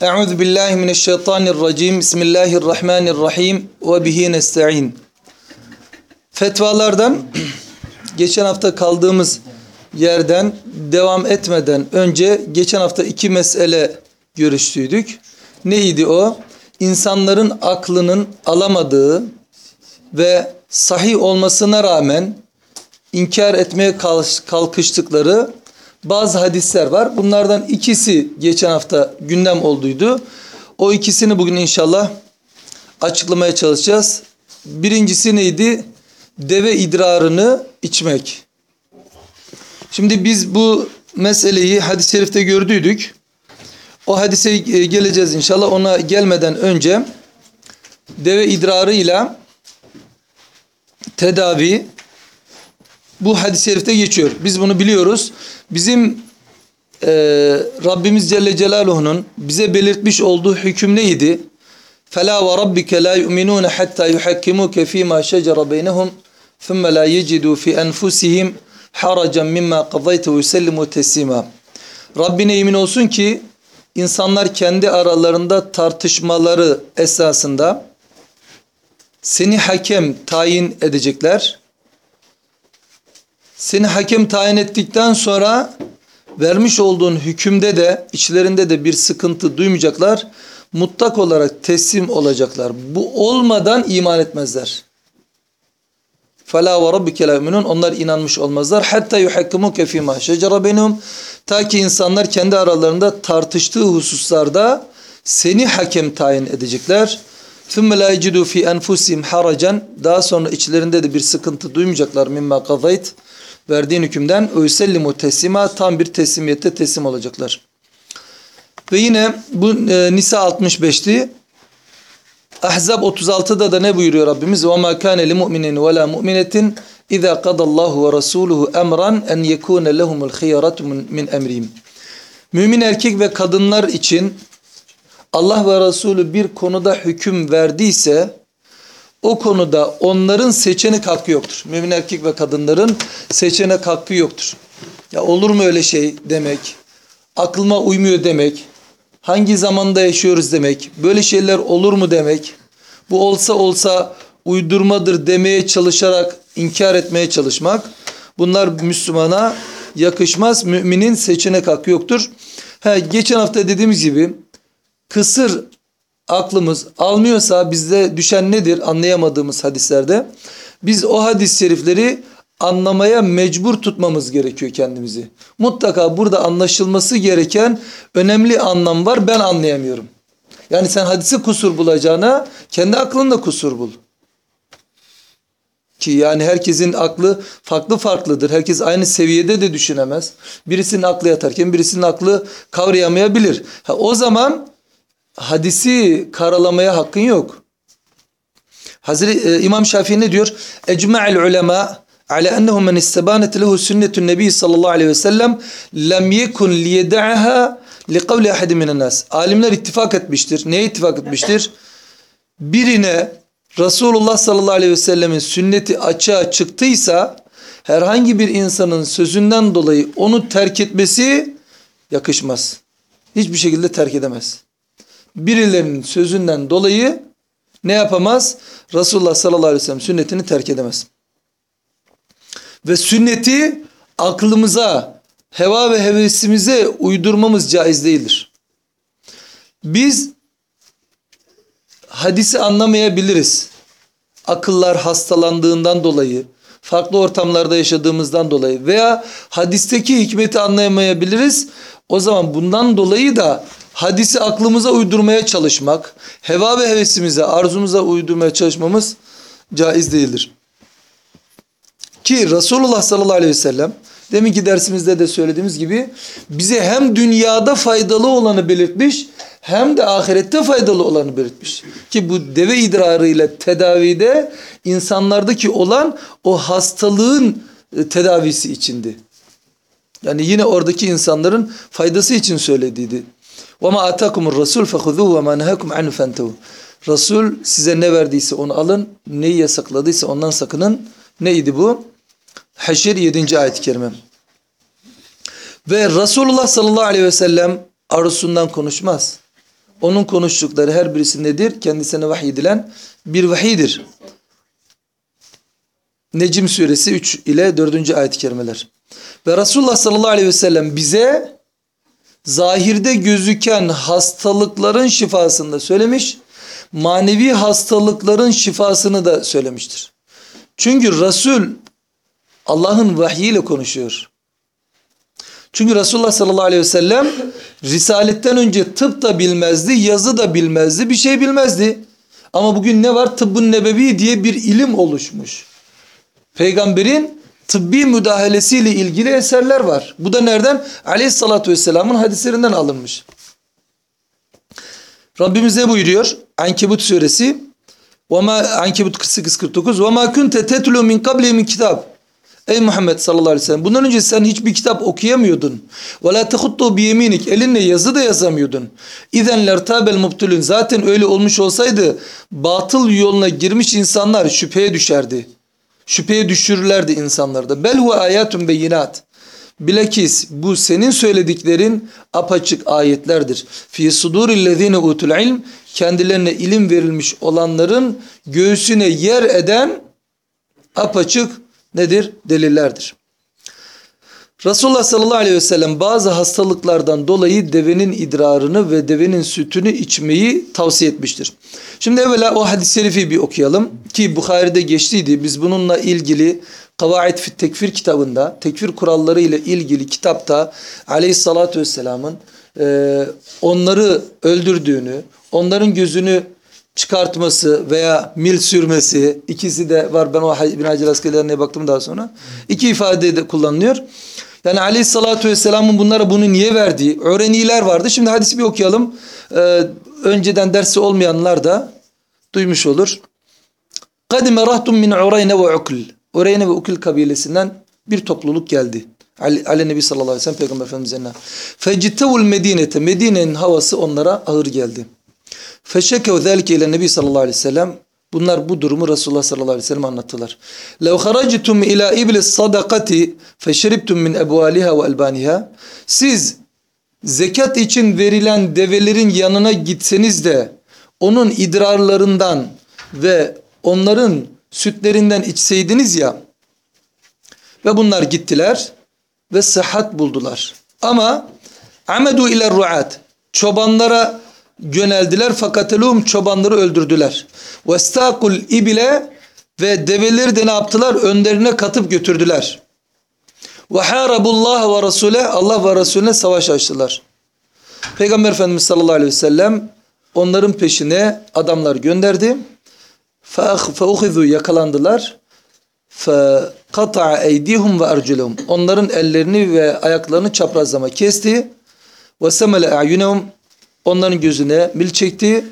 Euzu billahi mineşşeytanirracim. Bismillahirrahmanirrahim ve bihi nestaîn. Fetvalardan geçen hafta kaldığımız yerden devam etmeden önce geçen hafta iki mesele görüştüydük. Neydi o? İnsanların aklının alamadığı ve sahih olmasına rağmen inkar etmeye kalkıştıkları bazı hadisler var. Bunlardan ikisi geçen hafta gündem olduydu. O ikisini bugün inşallah açıklamaya çalışacağız. Birincisi neydi? Deve idrarını içmek. Şimdi biz bu meseleyi hadis-i şerifte gördüydük. O hadise geleceğiz inşallah. Ona gelmeden önce deve idrarıyla tedavi bu hadis-i şerifte geçiyor. Biz bunu biliyoruz. Bizim e, Rabbimiz Celle Celaluhu'nun bize belirtmiş olduğu hüküm neydi? فَلَا وَرَبِّكَ لَا يُؤْمِنُونَ حَتَّى يُحَكِّمُوكَ ف۪ي مَا شَجَرَ بَيْنَهُمْ ثُمَّ لَا يَجِدُوا فِي أَنْفُسِهِمْ حَرَجًا مِمَّا قَضَيْتَ وَيُسَلِّمُوا تَسْلِيمًا Rabbine emin olsun ki insanlar kendi aralarında tartışmaları esasında seni hakem tayin edecekler seni hakem tayin ettikten sonra vermiş olduğun hükümde de içlerinde de bir sıkıntı duymayacaklar. Mutlak olarak teslim olacaklar. Bu olmadan iman etmezler. فَلَا وَرَبِّكَ لَا Onlar inanmış olmazlar. Hatta yuhakkimuke fîmâ şecera beynhum. Ta ki insanlar kendi aralarında tartıştığı hususlarda seni hakem tayin edecekler. ثُمَّ لَا يَجِدُوا فِي أَنْفُسِهِمْ حَرَجًا Daha sonra içlerinde de bir sıkıntı duymayacaklar. مِمَّا قَضَيْتِ verdiğin hükümden ösellimu teslima tam bir teslimiyette teslim olacaklar. Ve yine bu e, Nisa 65'ti. Ahzab 36'da da ne buyuruyor Rabbimiz? وَمَا كَانَ لِمُؤْمِنٍ وَلَا مُؤْمِنَةٍ اِذَا قَدَ اللّٰهُ وَرَسُولُهُ اَمْرًا اَنْ يَكُونَ لَهُمُ الْخِيَرَةُ مِنْ اَمْرِهِمْ Mümin erkek ve kadınlar için Allah ve Resulü bir konuda hüküm verdiyse o konuda onların seçenek hakkı yoktur. Mümin erkek ve kadınların seçenek hakkı yoktur. Ya olur mu öyle şey demek? Aklıma uymuyor demek. Hangi zamanda yaşıyoruz demek. Böyle şeyler olur mu demek. Bu olsa olsa uydurmadır demeye çalışarak inkar etmeye çalışmak. Bunlar Müslümana yakışmaz. Müminin seçenek hakkı yoktur. Ha, geçen hafta dediğimiz gibi kısır aklımız almıyorsa bizde düşen nedir anlayamadığımız hadislerde? Biz o hadis-i şerifleri anlamaya mecbur tutmamız gerekiyor kendimizi. Mutlaka burada anlaşılması gereken önemli anlam var ben anlayamıyorum. Yani sen hadisi kusur bulacağına kendi aklında kusur bul. Ki yani herkesin aklı farklı farklıdır. Herkes aynı seviyede de düşünemez. Birisinin aklı yatarken birisinin aklı kavrayamayabilir. Ha, o zaman hadisi karalamaya hakkın yok. Hazreti e, İmam Şafii ne diyor? Ecma'il ulema ala ennehu men istabanet lehu sünnetun nebi sallallahu aleyhi ve sellem lem yekun liyeda'aha li kavli ahadin minen nas. Alimler ittifak etmiştir. Neye ittifak etmiştir? Birine Resulullah sallallahu aleyhi ve sellemin sünneti açığa çıktıysa herhangi bir insanın sözünden dolayı onu terk etmesi yakışmaz. Hiçbir şekilde terk edemez birilerinin sözünden dolayı ne yapamaz? Resulullah sallallahu aleyhi ve sellem sünnetini terk edemez. Ve sünneti aklımıza, heva ve hevesimize uydurmamız caiz değildir. Biz hadisi anlamayabiliriz. Akıllar hastalandığından dolayı, farklı ortamlarda yaşadığımızdan dolayı veya hadisteki hikmeti anlayamayabiliriz. O zaman bundan dolayı da hadisi aklımıza uydurmaya çalışmak, heva ve hevesimize, arzumuza uydurmaya çalışmamız caiz değildir. Ki Resulullah sallallahu aleyhi ve sellem deminki dersimizde de söylediğimiz gibi bize hem dünyada faydalı olanı belirtmiş hem de ahirette faydalı olanı belirtmiş. Ki bu deve idrarı ile tedavide insanlardaki olan o hastalığın e, tedavisi içindi. Yani yine oradaki insanların faydası için söylediydi. Ve ma atakumur rasul fehuzuhu ve ma nehakum anhu fentehu. Resul size ne verdiyse onu alın, neyi yasakladıysa ondan sakının. Neydi bu? Haşir 7. ayet-i kerime. Ve Resulullah sallallahu aleyhi ve sellem arusundan konuşmaz. Onun konuştukları her birisi nedir? Kendisine vahyedilen bir vahidir. Necim suresi 3 ile 4. ayet-i kerimeler. Ve Resulullah sallallahu aleyhi ve sellem bize zahirde gözüken hastalıkların şifasını da söylemiş, manevi hastalıkların şifasını da söylemiştir. Çünkü Resul Allah'ın vahyiyle konuşuyor. Çünkü Resulullah sallallahu aleyhi ve sellem Risaletten önce tıp da bilmezdi, yazı da bilmezdi, bir şey bilmezdi. Ama bugün ne var? Tıbbın nebevi diye bir ilim oluşmuş. Peygamberin tıbbi müdahalesiyle ilgili eserler var. Bu da nereden? Aleyhissalatü vesselamın hadislerinden alınmış. Rabbimiz ne buyuruyor? Ankebut suresi وَمَا Ankebut 48-49 وَمَا كُنْتَ تَتْلُوا مِنْ قَبْلِ مِنْ kitap Ey Muhammed sallallahu aleyhi ve sellem bundan önce sen hiçbir kitap okuyamıyordun. وَلَا تَخُطُّوا بِيَمِينِكَ Elinle yazı da yazamıyordun. اِذَنْ لَرْتَابَ الْمُبْتُلُونَ Zaten öyle olmuş olsaydı batıl yoluna girmiş insanlar şüpheye düşerdi. Şüpheye düşürürlerdi insanlarda. Bel huve ayatun beyinat. Bilakis bu senin söylediklerin apaçık ayetlerdir. Fi sudurillezine utul ilm kendilerine ilim verilmiş olanların göğsüne yer eden apaçık nedir? Delillerdir. Resulullah sallallahu aleyhi ve sellem bazı hastalıklardan dolayı devenin idrarını ve devenin sütünü içmeyi tavsiye etmiştir. Şimdi evvela o hadis-i şerifi bir okuyalım ki Bukhari'de geçtiydi. Biz bununla ilgili Kavaid fit Tekfir kitabında, tekfir kuralları ile ilgili kitapta aleyhissalatü vesselamın e, onları öldürdüğünü, onların gözünü çıkartması veya mil sürmesi ikisi de var. Ben o İbn Hacer Askerlerine baktım daha sonra. İki ifade de kullanılıyor. Yani aleyhissalatü vesselamın bunlara bunu niye verdiği öğreniler vardı. Şimdi hadisi bir okuyalım. Ee, önceden dersi olmayanlar da duymuş olur. Kadime rahtun min Ureyne ve Ukl. Ureyne ve Ukl kabilesinden bir topluluk geldi. Ali, Ali Nebi sallallahu aleyhi ve sellem Peygamber Efendimiz'e. Fecittevul Medine'te. Medine'nin havası onlara ağır geldi. Feşekev zelike ile Nebi sallallahu aleyhi ve sellem Bunlar bu durumu Resulullah sallallahu aleyhi ve sellem anlattılar. لَوْ خَرَجْتُمْ اِلَى اِبْلِ الصَّدَقَةِ فَشَرِبْتُمْ مِنْ اَبْوَالِهَا وَاَلْبَانِهَا Siz zekat için verilen develerin yanına gitseniz de onun idrarlarından ve onların sütlerinden içseydiniz ya ve bunlar gittiler ve sıhhat buldular. Ama amedu ile ruat çobanlara yöneldiler fakatelum çobanları öldürdüler. Vestakul ibile ve develeri de ne yaptılar? Önlerine katıp götürdüler. Ve harabullah ve rasule Allah ve Resulüne savaş açtılar. Peygamber Efendimiz sallallahu aleyhi ve sellem onların peşine adamlar gönderdi. Feuhizu yakalandılar. Fekata'a eydihum ve arculehum. Onların ellerini ve ayaklarını çaprazlama kesti. Ve semele a'yunehum Onların gözüne mil çekti.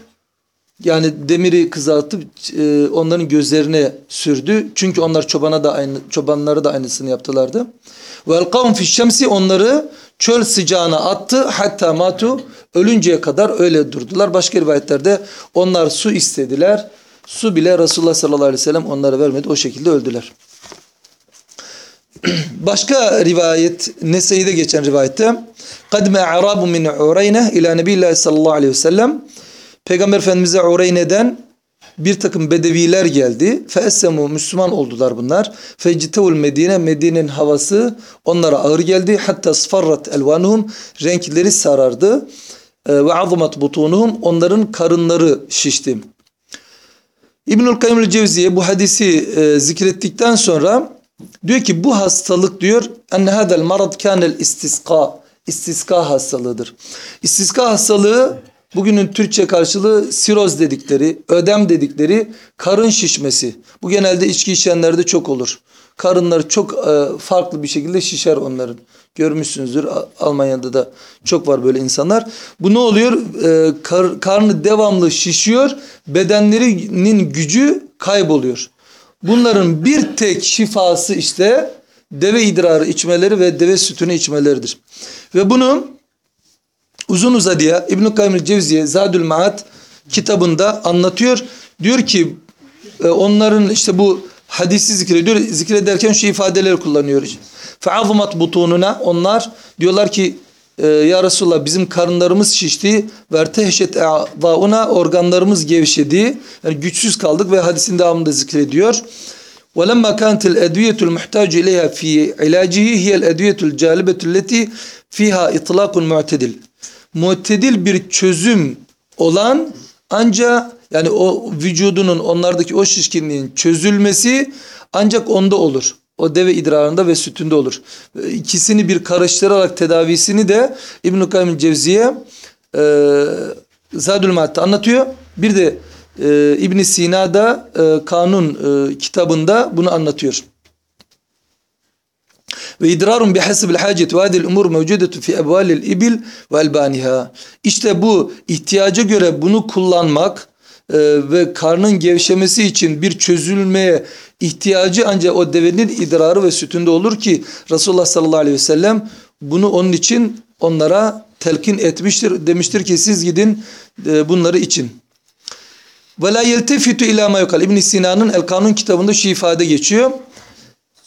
Yani demiri kızartıp e, onların gözlerine sürdü. Çünkü onlar çobana da aynı çobanları da aynısını yaptılardı. Vel kavm fi onları çöl sıcağına attı hatta matu ölünceye kadar öyle durdular. Başka rivayetlerde onlar su istediler. Su bile Resulullah sallallahu aleyhi ve sellem onlara vermedi. O şekilde öldüler. Başka rivayet Nese'de geçen rivayette Kadme arabu min Ureyne ila Nebillahi sallallahu aleyhi ve sellem Peygamber Efendimiz'e Ureyne'den bir takım bedeviler geldi. Feessemu Müslüman oldular bunlar. Fecitevul Medine Medine'nin havası onlara ağır geldi. Hatta sfarrat elvanuhum renkleri sarardı. Ee, ve azumat butunuhum onların karınları şişti. İbnül Kayyum Cevziye bu hadisi e, zikrettikten sonra diyor ki bu hastalık diyor enne hadel marad kanel istiska istiska hastalığıdır. İstiska hastalığı bugünün Türkçe karşılığı siroz dedikleri, ödem dedikleri karın şişmesi. Bu genelde içki içenlerde çok olur. Karınları çok e, farklı bir şekilde şişer onların. Görmüşsünüzdür Almanya'da da çok var böyle insanlar. Bu ne oluyor? E, kar, karnı devamlı şişiyor. Bedenlerinin gücü kayboluyor. Bunların bir tek şifası işte deve idrarı içmeleri ve deve sütünü içmeleridir. Ve bunu uzun uzadıya İbn-i Kayyum Cevziye Zadül Maat kitabında anlatıyor. Diyor ki e, onların işte bu hadisi zikrediyor. Zikrederken şu ifadeleri kullanıyor. Fe'azumat butununa onlar diyorlar ki e, ya Resulallah bizim karınlarımız şişti ve tehşet e'dauna organlarımız gevşedi. Yani güçsüz kaldık ve hadisin devamında zikrediyor. وَلَمَّا كانت الْاَدْوِيَةُ الْمُحْتَاجُ اِلَيْهَا فِي عِلَاجِهِ هِيَ الْاَدْوِيَةُ الْجَالِبَةُ الَّتِي فِيهَا اِطْلَاقٌ مُعْتَدِلٌ Mu'tedil bir çözüm olan ancak yani o vücudunun onlardaki o şişkinliğin çözülmesi ancak onda olur. O deve idrarında ve sütünde olur. İkisini bir karıştırarak tedavisini de İbn-i Kayyum Cevziye e, Zadül Maat'ta anlatıyor. Bir de e, İbn Sina'da e, Kanun e, kitabında bunu anlatıyor. Ve idrarun bihasebil hacet ve hadil umur mevcudetu fi ebvalil ibil ve elbaniha. İşte bu ihtiyaca göre bunu kullanmak ve karnın gevşemesi için bir çözülmeye ihtiyacı ancak o devenin idrarı ve sütünde olur ki Resulullah sallallahu aleyhi ve sellem bunu onun için onlara telkin etmiştir. Demiştir ki siz gidin e, bunları için. Ve la yeltefitu ila ma yukal. İbn Sina'nın El Kanun kitabında şu ifade geçiyor.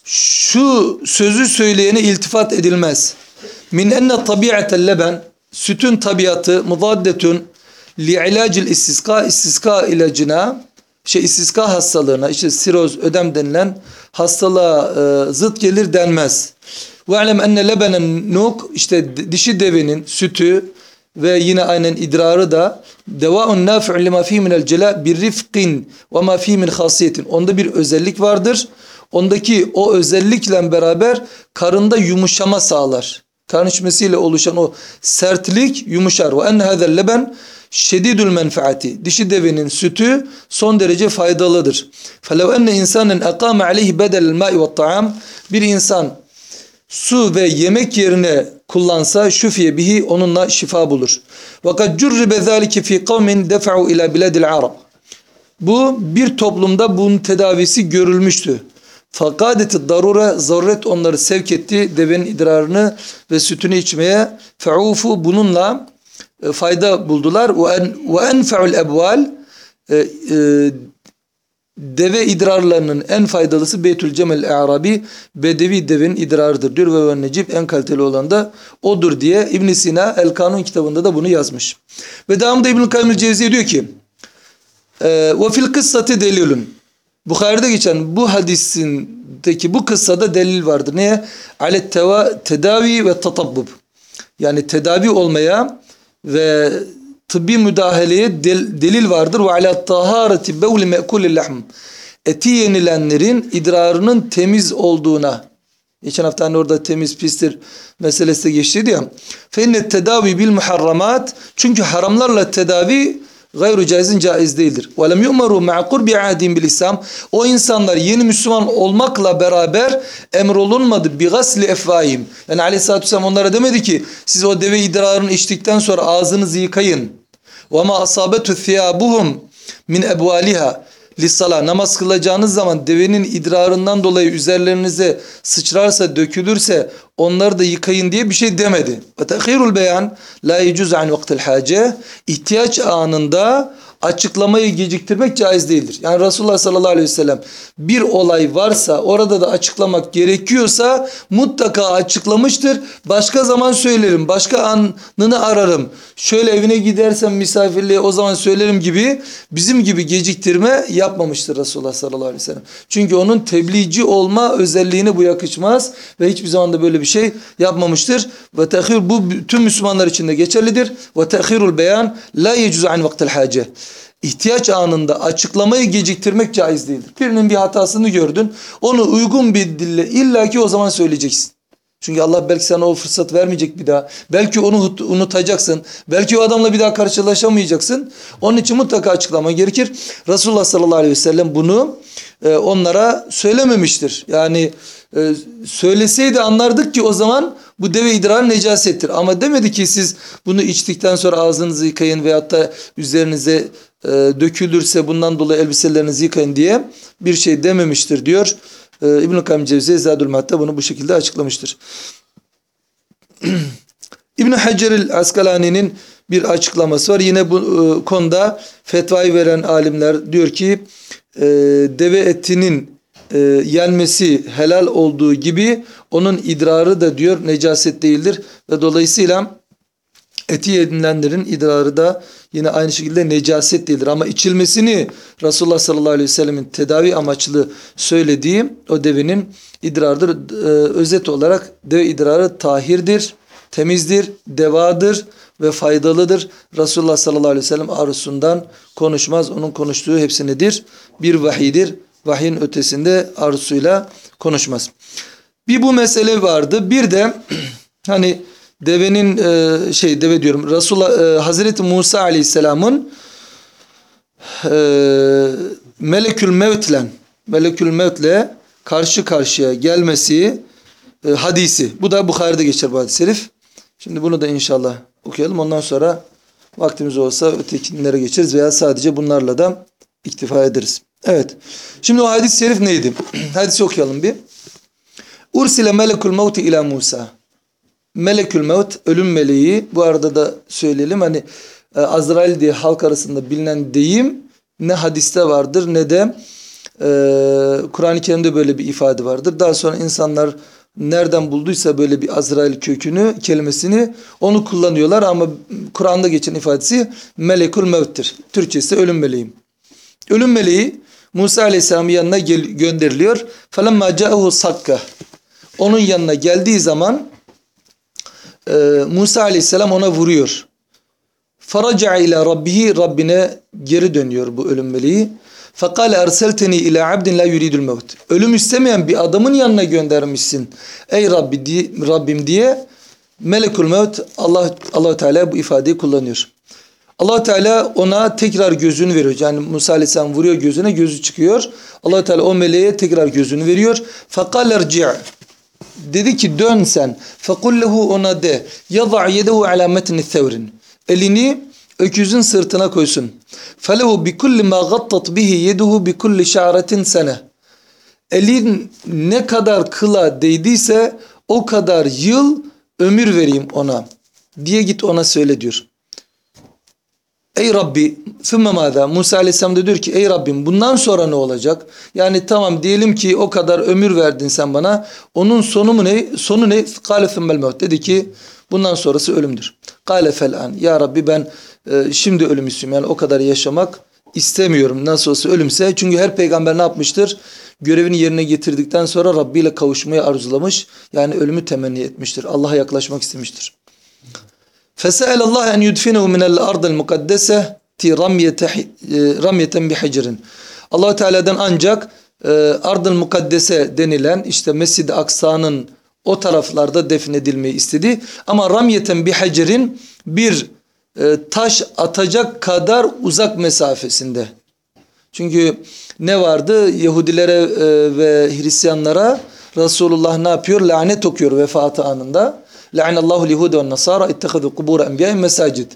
Şu sözü söyleyene iltifat edilmez. Min enne tabiatel leben sütün tabiatı mudaddetun li ilacil istiska istiska ilacına şey istiska hastalığına işte siroz ödem denilen hastalığa e, zıt gelir denmez. Ve alem enne lebenen nuk işte dişi devenin sütü ve yine aynen idrarı da devaun nafi'un lima fi minel cela bir rifqin ve ma fi min hasiyetin. Onda bir özellik vardır. Ondaki o özellikle beraber karında yumuşama sağlar. Karın içmesiyle oluşan o sertlik yumuşar. Ve enne hazel leben şedidül menfaati. Dişi devenin sütü son derece faydalıdır. Felev enne insanın ekame aleyhi bedelel ma'i ve ta'am. Bir insan su ve yemek yerine kullansa şüfiye bihi onunla şifa bulur. Vakat curribe zalike fi kavmin defa'u ila biladil arab. Bu bir toplumda bunun tedavisi görülmüştü. Fakadeti darure zaruret onları sevk etti devenin idrarını ve sütünü içmeye. Feufu bununla e, fayda buldular. Ve enfe'ul ebval e, e, deve idrarlarının en faydalısı Beytül Cemel Arabi Bedevi devenin idrarıdır diyor ve ve necip en kaliteli olan da odur diye İbn Sina El Kanun kitabında da bunu yazmış. Ve devamında İbn Kayyum Cevziye diyor ki ve fil kıssati delilun Bukhari'de geçen bu hadisindeki bu kıssada delil vardır. Neye? Alet tedavi ve tatabbub. Yani tedavi olmaya ve tıbbi müdahaleye del, delil vardır. Ve ala tahareti bevli me'kulil lahm. Eti yenilenlerin idrarının temiz olduğuna. Geçen hafta hani orada temiz pistir meselesi de geçtiydi ya. Feinnet tedavi bil muharramat. Çünkü haramlarla tedavi gayru caizin caiz değildir. Ve lem yu'maru ma'a qurbi ahadin bil İslam. O insanlar yeni Müslüman olmakla beraber emrolunmadı bi gasli efvahim. Yani Aleyhisselatü Vesselam onlara demedi ki siz o deve idrarını içtikten sonra ağzınızı yıkayın. Ve ma asabetu thiyabuhum min ebvaliha lissala namaz kılacağınız zaman devenin idrarından dolayı üzerlerinize sıçrarsa dökülürse onları da yıkayın diye bir şey demedi. Ve beyan la yecuz an vaktil hace ihtiyaç anında açıklamayı geciktirmek caiz değildir. Yani Resulullah sallallahu aleyhi ve sellem bir olay varsa orada da açıklamak gerekiyorsa mutlaka açıklamıştır. Başka zaman söylerim, başka anını ararım. Şöyle evine gidersem misafirliğe o zaman söylerim gibi bizim gibi geciktirme yapmamıştır Resulullah sallallahu aleyhi ve sellem. Çünkü onun tebliğci olma özelliğine bu yakışmaz ve hiçbir zaman da böyle bir şey yapmamıştır. Ve tehir bu tüm Müslümanlar için de geçerlidir. Ve tehirul beyan la yecuz an vaktil hace ihtiyaç anında açıklamayı geciktirmek caiz değildir. Birinin bir hatasını gördün. Onu uygun bir dille illaki o zaman söyleyeceksin. Çünkü Allah belki sana o fırsat vermeyecek bir daha. Belki onu unutacaksın. Belki o adamla bir daha karşılaşamayacaksın. Onun için mutlaka açıklama gerekir. Resulullah sallallahu aleyhi ve sellem bunu e, onlara söylememiştir. Yani e, söyleseydi anlardık ki o zaman bu deve idrarı necasettir. Ama demedi ki siz bunu içtikten sonra ağzınızı yıkayın veyahut da üzerinize e, dökülürse bundan dolayı elbiselerinizi yıkayın diye bir şey dememiştir diyor. E, İbn-i Kayyum Cevziye Zadül Mat'ta bunu bu şekilde açıklamıştır. İbn-i Hacer Askalani'nin bir açıklaması var. Yine bu e, konuda fetvayı veren alimler diyor ki e, deve etinin e, yenmesi helal olduğu gibi onun idrarı da diyor necaset değildir ve dolayısıyla eti yenilenlerin idrarı da yine aynı şekilde necaset değildir. Ama içilmesini Resulullah sallallahu aleyhi ve sellemin tedavi amaçlı söylediği o devenin idrarıdır. Ee, özet olarak deve idrarı tahirdir, temizdir, devadır ve faydalıdır. Resulullah sallallahu aleyhi ve sellem arzusundan konuşmaz. Onun konuştuğu hepsi nedir? Bir vahidir. Vahyin ötesinde arzusuyla konuşmaz. Bir bu mesele vardı. Bir de hani devenin e, şey deve diyorum Resulullah e, Hazreti Musa Aleyhisselam'ın e, Melekül Mevt'le Melekül Mevt'le karşı karşıya gelmesi e, hadisi. Bu da Bukhari'de geçer bu hadis-i şerif. Şimdi bunu da inşallah okuyalım. Ondan sonra vaktimiz olsa ötekilere geçeriz veya sadece bunlarla da iktifa ederiz. Evet. Şimdi o hadis-i şerif neydi? Hadisi okuyalım bir. Ursile melekul mevti ila Musa. Melekül mevt ölüm meleği bu arada da söyleyelim hani e, Azrail diye halk arasında bilinen deyim ne hadiste vardır ne de e, Kur'an-ı Kerim'de böyle bir ifade vardır. Daha sonra insanlar nereden bulduysa böyle bir Azrail kökünü kelimesini onu kullanıyorlar ama Kur'an'da geçen ifadesi melekul mevttir. Türkçesi ölüm meleğim. Ölüm meleği Musa Aleyhisselam'ın yanına gel gönderiliyor. فَلَمَّا جَاءُهُ sakka. Onun yanına geldiği zaman e, Musa aleyhisselam ona vuruyor. Faraca ile Rabbihi Rabbine geri dönüyor bu ölüm meleği. Fakale erselteni ile abdin la yuridul mevt. Ölüm istemeyen bir adamın yanına göndermişsin. Ey Rabbi, di, Rabbim diye melekul mevt Allah Allah Teala bu ifadeyi kullanıyor. Allah Teala ona tekrar gözünü veriyor. Yani Musa Aleyhisselam vuruyor gözüne, gözü çıkıyor. Allah Teala o meleğe tekrar gözünü veriyor. Fakale erci' Dedi ki dön sen. Fekullehu ona de. Yada yedehu ala metni thevrin. Elini öküzün sırtına koysun. Felehu bi kulli ma gattat bihi yeduhu bi kulli şa'retin sene. Elin ne kadar kıla değdiyse o kadar yıl ömür vereyim ona. Diye git ona söyle diyor. Ey Rabbi sümme mâdâ Musa aleyhisselam da diyor ki ey Rabbim bundan sonra ne olacak? Yani tamam diyelim ki o kadar ömür verdin sen bana. Onun sonu mu ne? Sonu ne? Kâle sümmel. Dedi ki bundan sonrası ölümdür. Kâle fel'an. Ya Rabbi ben e, şimdi ölüm istiyorum. Yani o kadar yaşamak istemiyorum. Nasıl olsa ölümse. Çünkü her peygamber ne yapmıştır? Görevini yerine getirdikten sonra Rabbi ile kavuşmayı arzulamış. Yani ölümü temenni etmiştir. Allah'a yaklaşmak istemiştir. فَسَأَلَ اللّٰهَ اَنْ يُدْفِنَهُ مِنَ الْاَرْضِ الْمُقَدَّسَةِ رَمْيَةً بِحِجْرٍ allah Teala'dan ancak e, ard-ı mukaddese denilen işte Mescid-i Aksa'nın o taraflarda defnedilmeyi istedi. Ama ramyeten bir hacerin bir e, taş atacak kadar uzak mesafesinde. Çünkü ne vardı? Yahudilere e, ve Hristiyanlara Resulullah ne yapıyor? Lanet okuyor vefatı anında. La'anallahu lihude ve nasara ittehadu kubur enbiya'i mesacid.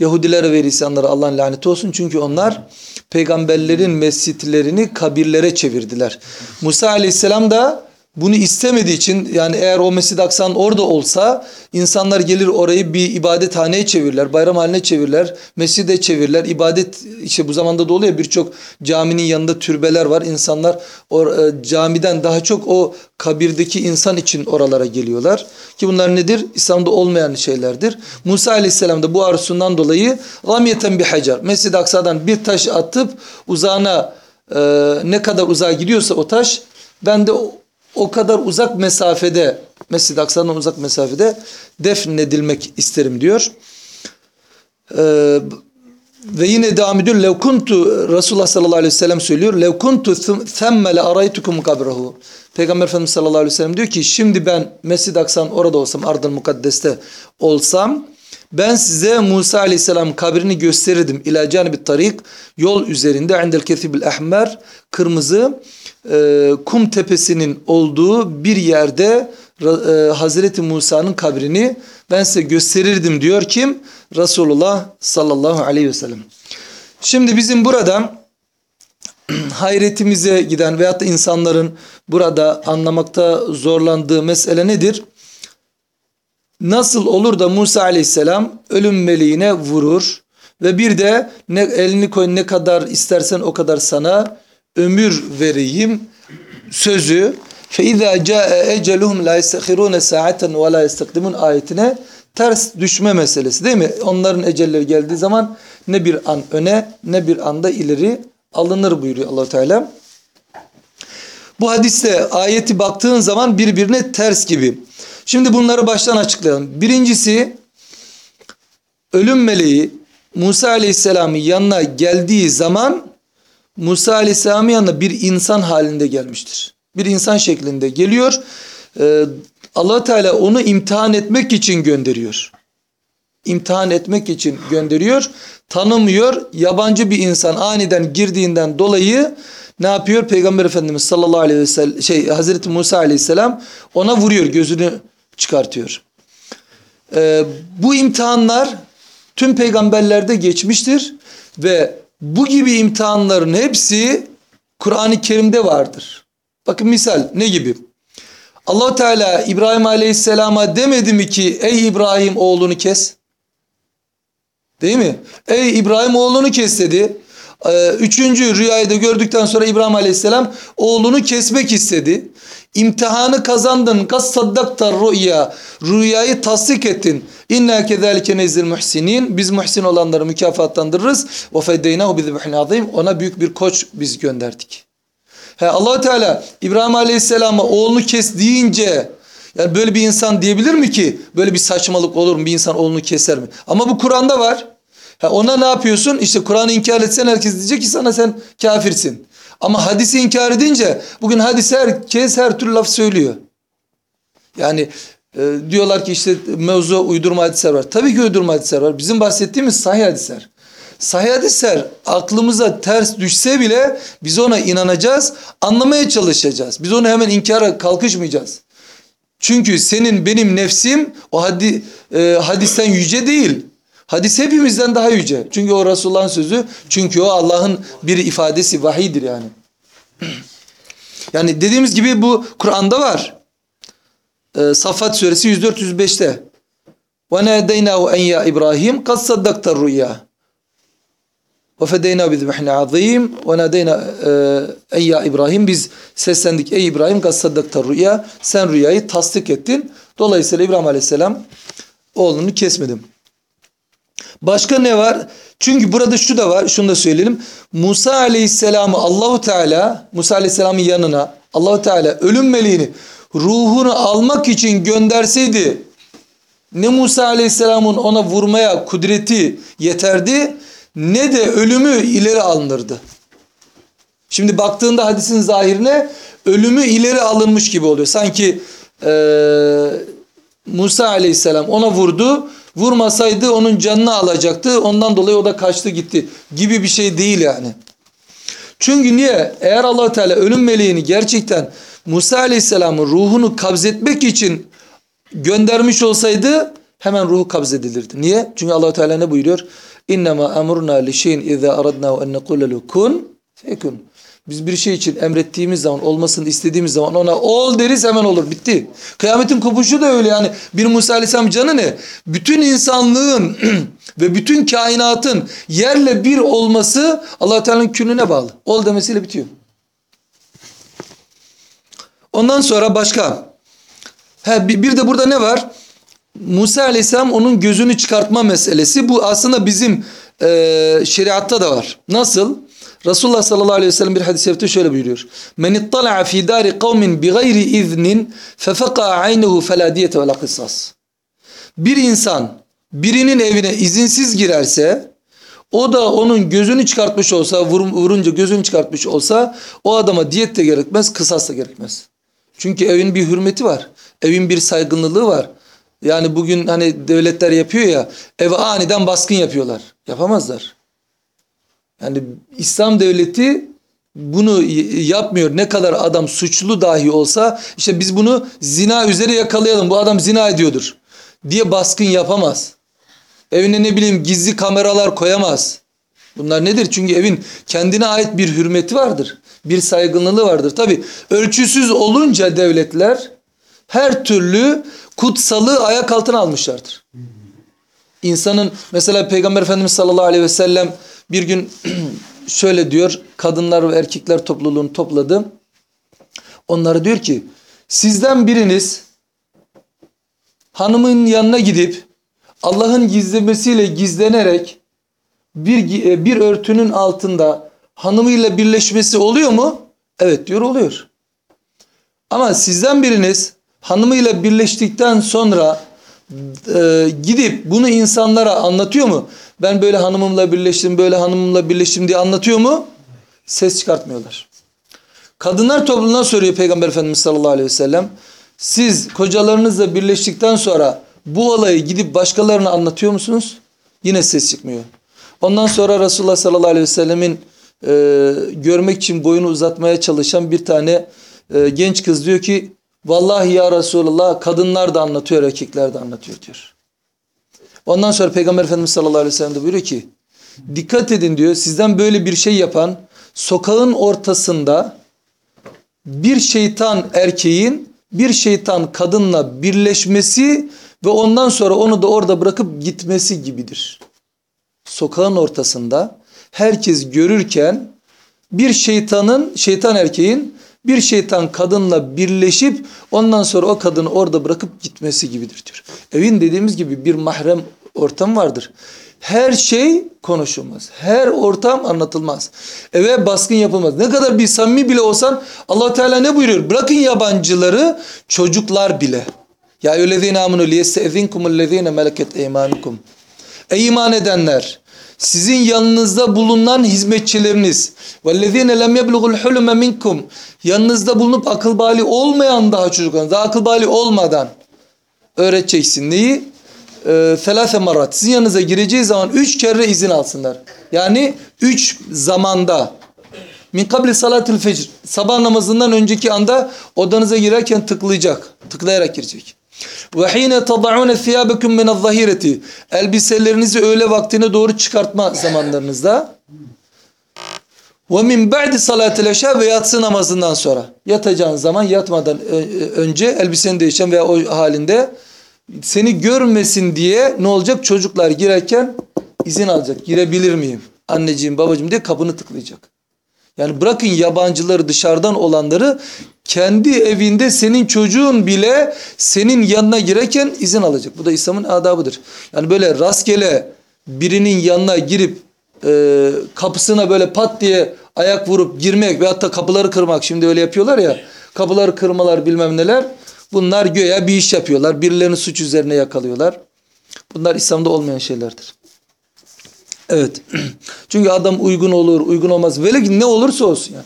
Yahudilere ve Hristiyanlara Allah'ın laneti olsun. Çünkü onlar peygamberlerin mescitlerini kabirlere çevirdiler. Musa aleyhisselam da bunu istemediği için yani eğer o Mescid-i Aksan orada olsa insanlar gelir orayı bir ibadethaneye çevirirler, bayram haline çevirirler, mescide çevirirler. ibadet işte bu zamanda da oluyor birçok caminin yanında türbeler var. İnsanlar o e, camiden daha çok o kabirdeki insan için oralara geliyorlar. Ki bunlar nedir? İslam'da olmayan şeylerdir. Musa Aleyhisselam da bu arzusundan dolayı ramyeten bir hacer. Mescid-i Aksa'dan bir taş atıp uzağına e, ne kadar uzağa gidiyorsa o taş ben de o kadar uzak mesafede Mescid-i Aksa'dan uzak mesafede defnedilmek isterim diyor. Ee, ve yine devam ediyor. Lev Resulullah sallallahu aleyhi ve sellem söylüyor. Lev kuntu araytukum kabrahu. Peygamber Efendimiz sallallahu aleyhi ve sellem diyor ki şimdi ben Mescid-i Aksa'nın orada olsam Ardıl Mukaddes'te olsam ben size Musa aleyhisselam kabrini gösterirdim. İlâ canibi tarik yol üzerinde indel kethibil ahmer kırmızı e, kum tepesinin olduğu bir yerde e, Hazreti Musa'nın kabrini ben size gösterirdim diyor kim? Resulullah sallallahu aleyhi ve sellem. Şimdi bizim burada hayretimize giden veyahut da insanların burada anlamakta zorlandığı mesele nedir? Nasıl olur da Musa aleyhisselam ölüm meleğine vurur ve bir de ne elini koy ne kadar istersen o kadar sana ömür vereyim sözü فَاِذَا جَاءَ اَجَلُهُمْ لَا يَسْتَخِرُونَ سَاعَةً وَلَا يَسْتَقْدِمُونَ ayetine ters düşme meselesi değil mi? Onların ecelleri geldiği zaman ne bir an öne ne bir anda ileri alınır buyuruyor allah Teala. Bu hadiste ayeti baktığın zaman birbirine ters gibi. Şimdi bunları baştan açıklayalım. Birincisi ölüm meleği Musa Aleyhisselam'ın yanına geldiği zaman Musa Aleyhisselam'ın yanına bir insan halinde gelmiştir. Bir insan şeklinde geliyor. Ee, allah Teala onu imtihan etmek için gönderiyor. İmtihan etmek için gönderiyor. Tanımıyor. Yabancı bir insan aniden girdiğinden dolayı ne yapıyor? Peygamber Efendimiz sallallahu aleyhi ve sellem şey Hazreti Musa aleyhisselam ona vuruyor. Gözünü çıkartıyor. Ee, bu imtihanlar tüm peygamberlerde geçmiştir ve bu gibi imtihanların hepsi Kur'an-ı Kerim'de vardır. Bakın misal ne gibi? allah Teala İbrahim Aleyhisselam'a demedi mi ki ey İbrahim oğlunu kes? Değil mi? Ey İbrahim oğlunu kes dedi. Ee, üçüncü rüyayı da gördükten sonra İbrahim Aleyhisselam oğlunu kesmek istedi. İmtihanı kazandın. Kas saddakta rüya. Rüyayı tasdik ettin. İnna kezalike nezil muhsinin. Biz muhsin olanları mükafatlandırırız. Ve feddeynahu bizibhin azim. Ona büyük bir koç biz gönderdik. He, allah Teala İbrahim Aleyhisselam'a oğlunu kes deyince yani böyle bir insan diyebilir mi ki böyle bir saçmalık olur mu bir insan oğlunu keser mi? Ama bu Kur'an'da var. Ha, ona ne yapıyorsun? İşte Kur'an'ı inkar etsen herkes diyecek ki sana sen kafirsin. Ama hadisi inkar edince bugün hadise herkes her türlü laf söylüyor. Yani e, diyorlar ki işte mevzu uydurma hadisler var. Tabii ki uydurma hadisler var. Bizim bahsettiğimiz sahih hadisler. Sahih hadisler aklımıza ters düşse bile biz ona inanacağız, anlamaya çalışacağız. Biz onu hemen inkara kalkışmayacağız. Çünkü senin benim nefsim o hadi, e, hadisten yüce değil. Hadis hepimizden daha yüce. Çünkü o Resulullah'ın sözü. Çünkü o Allah'ın bir ifadesi vahidir yani. Yani dediğimiz gibi bu Kur'an'da var. Ee, Safat suresi 104-105'te. وَنَادَيْنَاهُ اَنْ يَا İbrahim قَدْ صَدَّقْتَ الرُّيَّا وَفَدَيْنَا بِذْبِحْنَ عَظِيمٍ وَنَادَيْنَا اَنْ يَا İbrahim Biz seslendik ey İbrahim قَدْ صَدَّقْتَ الرُّيَّا Sen rüyayı tasdik ettin. Dolayısıyla İbrahim Aleyhisselam oğlunu kesmedim. Başka ne var? Çünkü burada şu da var. Şunu da söyleyelim. Musa Aleyhisselam'ı Allahu Teala Musa Aleyhisselam'ın yanına Allahu Teala ölüm meleğini ruhunu almak için gönderseydi ne Musa Aleyhisselam'ın ona vurmaya kudreti yeterdi ne de ölümü ileri alınırdı. Şimdi baktığında hadisin zahirine ölümü ileri alınmış gibi oluyor. Sanki ee, Musa Aleyhisselam ona vurdu Vurmasaydı onun canını alacaktı. Ondan dolayı o da kaçtı gitti gibi bir şey değil yani. Çünkü niye? Eğer allah Teala ölüm meleğini gerçekten Musa Aleyhisselam'ın ruhunu kabzetmek için göndermiş olsaydı hemen ruhu kabzedilirdi. Niye? Çünkü allah Teala ne buyuruyor? İnnemâ emruna li şeyin izâ aradnâhu en nekule kun. Biz bir şey için emrettiğimiz zaman, olmasını istediğimiz zaman ona ol deriz hemen olur. Bitti. Kıyametin kopuşu da öyle yani. Bir Musa Aleyhisselam canı ne? Bütün insanlığın ve bütün kainatın yerle bir olması allah Teala'nın kününe bağlı. Ol demesiyle bitiyor. Ondan sonra başka. He, bir de burada ne var? Musa Aleyhisselam onun gözünü çıkartma meselesi. Bu aslında bizim e, şeriatta da var. Nasıl? Resulullah sallallahu aleyhi ve sellem bir hadis-i şerifte şöyle buyuruyor. Men ittala'a fi dari kavmin bi gayri iznin fefeka aynuhu fela diyete ve la kısas. Bir insan birinin evine izinsiz girerse o da onun gözünü çıkartmış olsa vurunca gözünü çıkartmış olsa o adama diyet de gerekmez kısas da gerekmez. Çünkü evin bir hürmeti var. Evin bir saygınlılığı var. Yani bugün hani devletler yapıyor ya eve aniden baskın yapıyorlar. Yapamazlar. Yani İslam devleti bunu yapmıyor. Ne kadar adam suçlu dahi olsa işte biz bunu zina üzere yakalayalım. Bu adam zina ediyordur diye baskın yapamaz. Evine ne bileyim gizli kameralar koyamaz. Bunlar nedir? Çünkü evin kendine ait bir hürmeti vardır. Bir saygınlığı vardır. Tabi ölçüsüz olunca devletler her türlü kutsalı ayak altına almışlardır. İnsanın mesela Peygamber Efendimiz sallallahu aleyhi ve sellem bir gün şöyle diyor kadınlar ve erkekler topluluğunu topladı. Onlara diyor ki sizden biriniz hanımın yanına gidip Allah'ın gizlemesiyle gizlenerek bir, e, bir örtünün altında hanımıyla birleşmesi oluyor mu? Evet diyor oluyor. Ama sizden biriniz hanımıyla birleştikten sonra e, gidip bunu insanlara anlatıyor mu? Ben böyle hanımımla birleştim, böyle hanımımla birleştim diye anlatıyor mu? Ses çıkartmıyorlar. Kadınlar topluluğundan soruyor Peygamber Efendimiz sallallahu aleyhi ve sellem. Siz kocalarınızla birleştikten sonra bu olayı gidip başkalarına anlatıyor musunuz? Yine ses çıkmıyor. Ondan sonra Resulullah sallallahu aleyhi ve sellemin e, görmek için boyunu uzatmaya çalışan bir tane e, genç kız diyor ki Vallahi ya Resulullah kadınlar da anlatıyor erkekler de anlatıyor diyor. Ondan sonra Peygamber Efendimiz sallallahu aleyhi ve sellem de buyuruyor ki dikkat edin diyor sizden böyle bir şey yapan sokağın ortasında bir şeytan erkeğin bir şeytan kadınla birleşmesi ve ondan sonra onu da orada bırakıp gitmesi gibidir. Sokağın ortasında herkes görürken bir şeytanın, şeytan erkeğin bir şeytan kadınla birleşip ondan sonra o kadını orada bırakıp gitmesi gibidir diyor. Evin dediğimiz gibi bir mahrem ortam vardır. Her şey konuşulmaz. Her ortam anlatılmaz. Eve baskın yapılmaz. Ne kadar bir samimi bile olsan allah Teala ne buyuruyor? Bırakın yabancıları çocuklar bile. Ya eyyühellezine amenu liyestezinkumüllezine meleket eymanukum. Ey iman edenler sizin yanınızda bulunan hizmetçileriniz vellezine lem yebluğul hulme minkum yanınızda bulunup akıl bali olmayan daha çocuklar daha akıl bali olmadan öğreteceksin neyi? Ee, Selase marat sizin yanınıza gireceği zaman üç kere izin alsınlar. Yani üç zamanda min kabli salatil fecr sabah namazından önceki anda odanıza girerken tıklayacak. Tıklayarak girecek. Ve hine tad'un thiyabakum min az-zahireti. Elbiselerinizi öğle vaktine doğru çıkartma zamanlarınızda. Ve min ba'di salatil eşa ve yatsı namazından sonra. Yatacağın zaman yatmadan önce elbiseni değişen veya o halinde seni görmesin diye ne olacak? Çocuklar girerken izin alacak. Girebilir miyim? Anneciğim babacığım diye kapını tıklayacak. Yani bırakın yabancıları dışarıdan olanları kendi evinde senin çocuğun bile senin yanına girerken izin alacak. Bu da İslam'ın adabıdır. Yani böyle rastgele birinin yanına girip e, kapısına böyle pat diye ayak vurup girmek veyahut da kapıları kırmak şimdi öyle yapıyorlar ya kapıları kırmalar bilmem neler bunlar göya bir iş yapıyorlar birilerini suç üzerine yakalıyorlar. Bunlar İslam'da olmayan şeylerdir. Evet. Çünkü adam uygun olur, uygun olmaz. Böyle ne olursa olsun yani.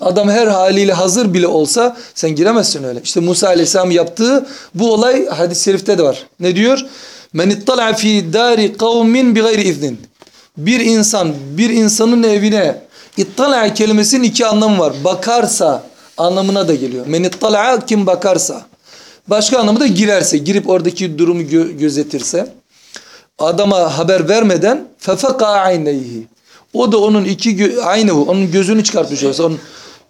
Adam her haliyle hazır bile olsa sen giremezsin öyle. İşte Musa Aleyhisselam yaptığı bu olay hadis-i şerifte de var. Ne diyor? Men ittala fi dari kavmin bi gayri iznin. Bir insan bir insanın evine ittala kelimesinin iki anlamı var. Bakarsa anlamına da geliyor. Men ittala kim bakarsa. Başka anlamı da girerse, girip oradaki durumu gö gözetirse adama haber vermeden fefeka ayneyhi. O da onun iki aynehu onun gözünü çıkartmış olsa onun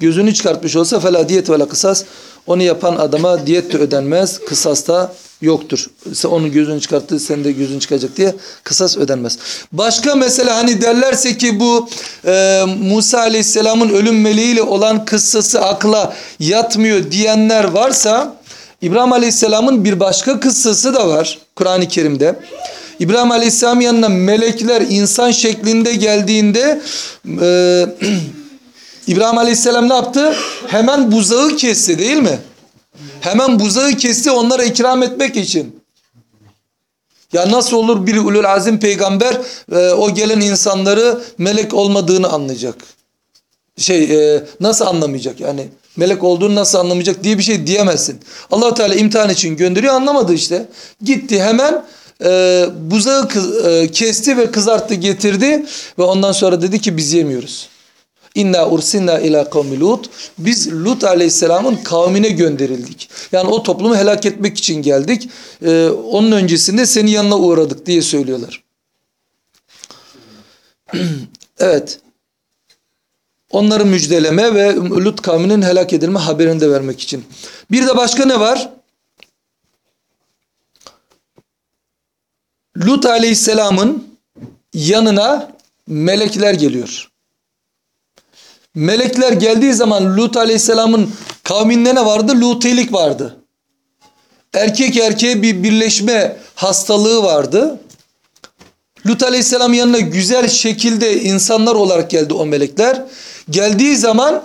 gözünü çıkartmış olsa fela diyet ve kısas onu yapan adama diyet de ödenmez kısas da yoktur. Sen onun gözünü çıkarttı sen de gözün çıkacak diye kısas ödenmez. Başka mesela hani derlerse ki bu e, Musa Aleyhisselam'ın ölüm meleğiyle olan kıssası akla yatmıyor diyenler varsa İbrahim Aleyhisselam'ın bir başka kıssası da var Kur'an-ı Kerim'de. İbrahim Aleyhisselam yanına melekler insan şeklinde geldiğinde e, İbrahim Aleyhisselam ne yaptı? Hemen buzağı kesti değil mi? Hemen buzağı kesti onlara ikram etmek için. Ya nasıl olur bir ulul azim peygamber e, o gelen insanları melek olmadığını anlayacak. Şey e, nasıl anlamayacak yani melek olduğunu nasıl anlamayacak diye bir şey diyemezsin. allah Teala imtihan için gönderiyor anlamadı işte. Gitti hemen e, buzağı e, kesti ve kızarttı getirdi ve ondan sonra dedi ki biz yemiyoruz. İnna ursinna ila kavmi Lut. Biz Lut aleyhisselamın kavmine gönderildik. Yani o toplumu helak etmek için geldik. Ee, onun öncesinde senin yanına uğradık diye söylüyorlar. evet. Onları müjdeleme ve Lut kavminin helak edilme haberini de vermek için. Bir de başka ne var? Lut aleyhisselamın yanına melekler geliyor. Melekler geldiği zaman Lut aleyhisselamın kavminde ne vardı? Lutilik vardı. erkek erkeğe bir birleşme hastalığı vardı. Lut Aleyhisselam yanına güzel şekilde insanlar olarak geldi o melekler. Geldiği zaman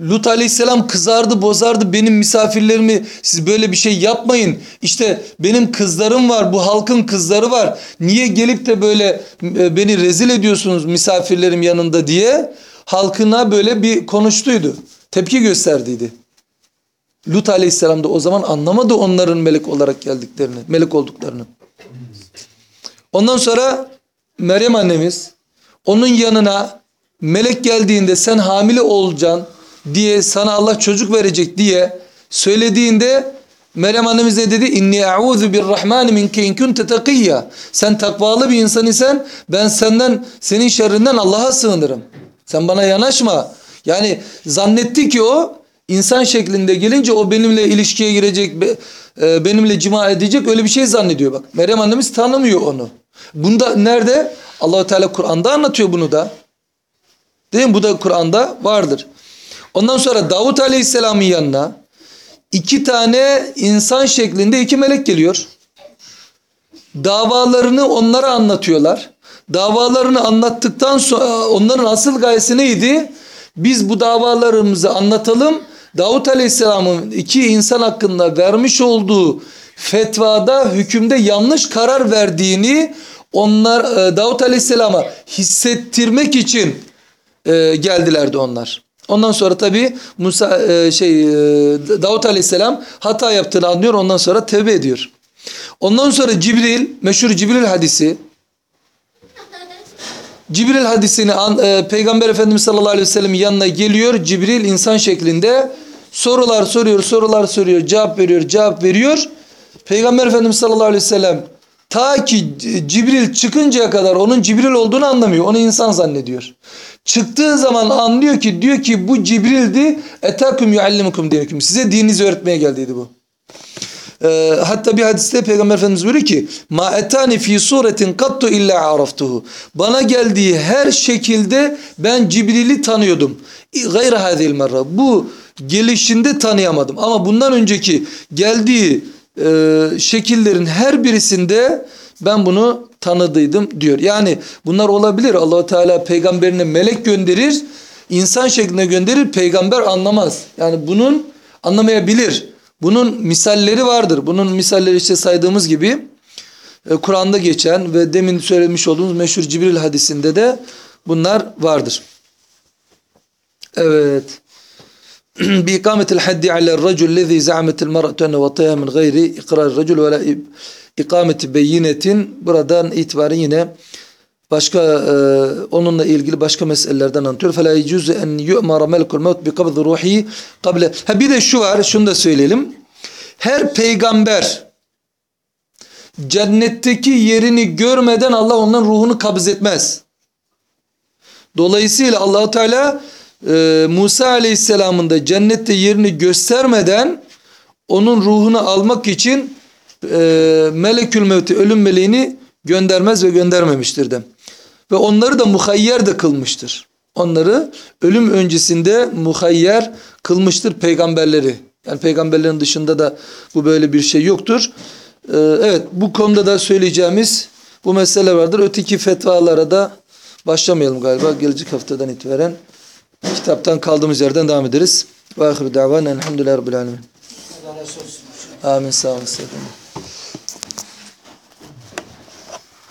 Lut Aleyhisselam kızardı bozardı benim misafirlerimi siz böyle bir şey yapmayın. İşte benim kızlarım var bu halkın kızları var. Niye gelip de böyle e, beni rezil ediyorsunuz misafirlerim yanında diye halkına böyle bir konuştuydu. Tepki gösterdiydi. Lut Aleyhisselam da o zaman anlamadı onların melek olarak geldiklerini, melek olduklarını. Ondan sonra Meryem annemiz onun yanına melek geldiğinde sen hamile olacaksın diye sana Allah çocuk verecek diye söylediğinde Meryem annemiz ne dedi? İnni e'udhu birrahmani minke in kunte takiyya. Sen takvalı bir insan isen ben senden senin şerrinden Allah'a sığınırım. Sen bana yanaşma. Yani zannetti ki o insan şeklinde gelince o benimle ilişkiye girecek, e, benimle cima edecek öyle bir şey zannediyor bak. Meryem annemiz tanımıyor onu. Bunda nerede? Allahu Teala Kur'an'da anlatıyor bunu da. Değil mi? Bu da Kur'an'da vardır. Ondan sonra Davut Aleyhisselam'ın yanına iki tane insan şeklinde iki melek geliyor. Davalarını onlara anlatıyorlar. Davalarını anlattıktan sonra onların asıl gayesi neydi? Biz bu davalarımızı anlatalım. Davut Aleyhisselam'ın iki insan hakkında vermiş olduğu fetvada hükümde yanlış karar verdiğini onlar e, Davut Aleyhisselam'a hissettirmek için e, geldilerdi onlar. Ondan sonra tabi Musa e, şey e, Davut Aleyhisselam hata yaptığını anlıyor. Ondan sonra tevbe ediyor. Ondan sonra Cibril meşhur Cibril hadisi Cibril hadisini an, e, Peygamber Efendimiz sallallahu aleyhi ve sellem yanına geliyor. Cibril insan şeklinde sorular soruyor, sorular soruyor, cevap veriyor, cevap veriyor. Peygamber Efendimiz sallallahu aleyhi ve sellem ta ki Cibril çıkıncaya kadar onun Cibril olduğunu anlamıyor. Onu insan zannediyor. Çıktığı zaman anlıyor ki diyor ki bu Cibril'di. Etakum yuallimukum diyekum. Size dininizi öğretmeye geldiydi bu. Ee, hatta bir hadiste Peygamber Efendimiz buyuruyor ki ma etani fi suretin kattu illa araftuhu. Bana geldiği her şekilde ben Cibril'i tanıyordum. Gayre hadil merra. Bu gelişinde tanıyamadım. Ama bundan önceki geldiği e, şekillerin her birisinde ben bunu tanıdıydım diyor. Yani bunlar olabilir. Allahu Teala peygamberine melek gönderir, insan şeklinde gönderir, peygamber anlamaz. Yani bunun anlamayabilir. Bunun misalleri vardır. Bunun misalleri işte saydığımız gibi e, Kur'an'da geçen ve demin söylemiş olduğumuz meşhur Cibril hadisinde de bunlar vardır. Evet. Bi ikametil haddi ala racul lezi za'ametil mar'atu enne vataya min gayri ikrar racul ve la ikameti beyinetin buradan itibaren yine başka e, onunla ilgili başka meselelerden anlatıyor. Fela yecuzu en yu'mara melekul mevt bi kabz ruhi kable. Ha bir de şu var şunu da söyleyelim. Her peygamber cennetteki yerini görmeden Allah ondan ruhunu kabz etmez. Dolayısıyla Allahu Teala e, Musa Aleyhisselam'ın da cennette yerini göstermeden onun ruhunu almak için e, melekül mevti ölüm meleğini göndermez ve göndermemiştir de. Ve onları da muhayyer de kılmıştır. Onları ölüm öncesinde muhayyer kılmıştır peygamberleri. Yani peygamberlerin dışında da bu böyle bir şey yoktur. Ee, evet bu konuda da söyleyeceğimiz bu mesele vardır. Öteki fetvalara da başlamayalım galiba. Gelecek haftadan itibaren kitaptan kaldığımız yerden devam ederiz. Ve ahiru davana elhamdülillahi rabbil alemin. Amin sağ olun.